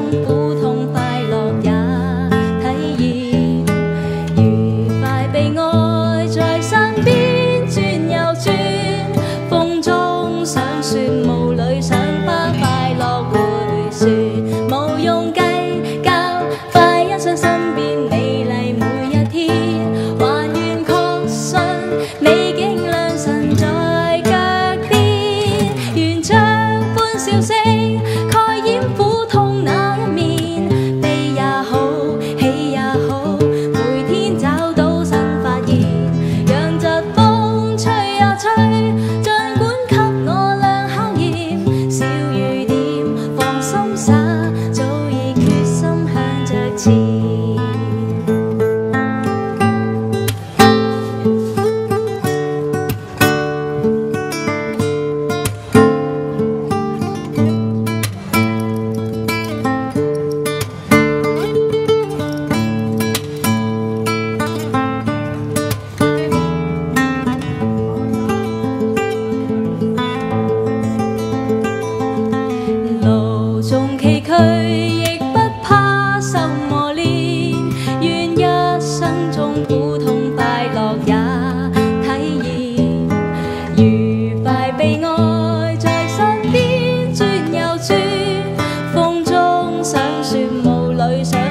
Thank you. lời sẽ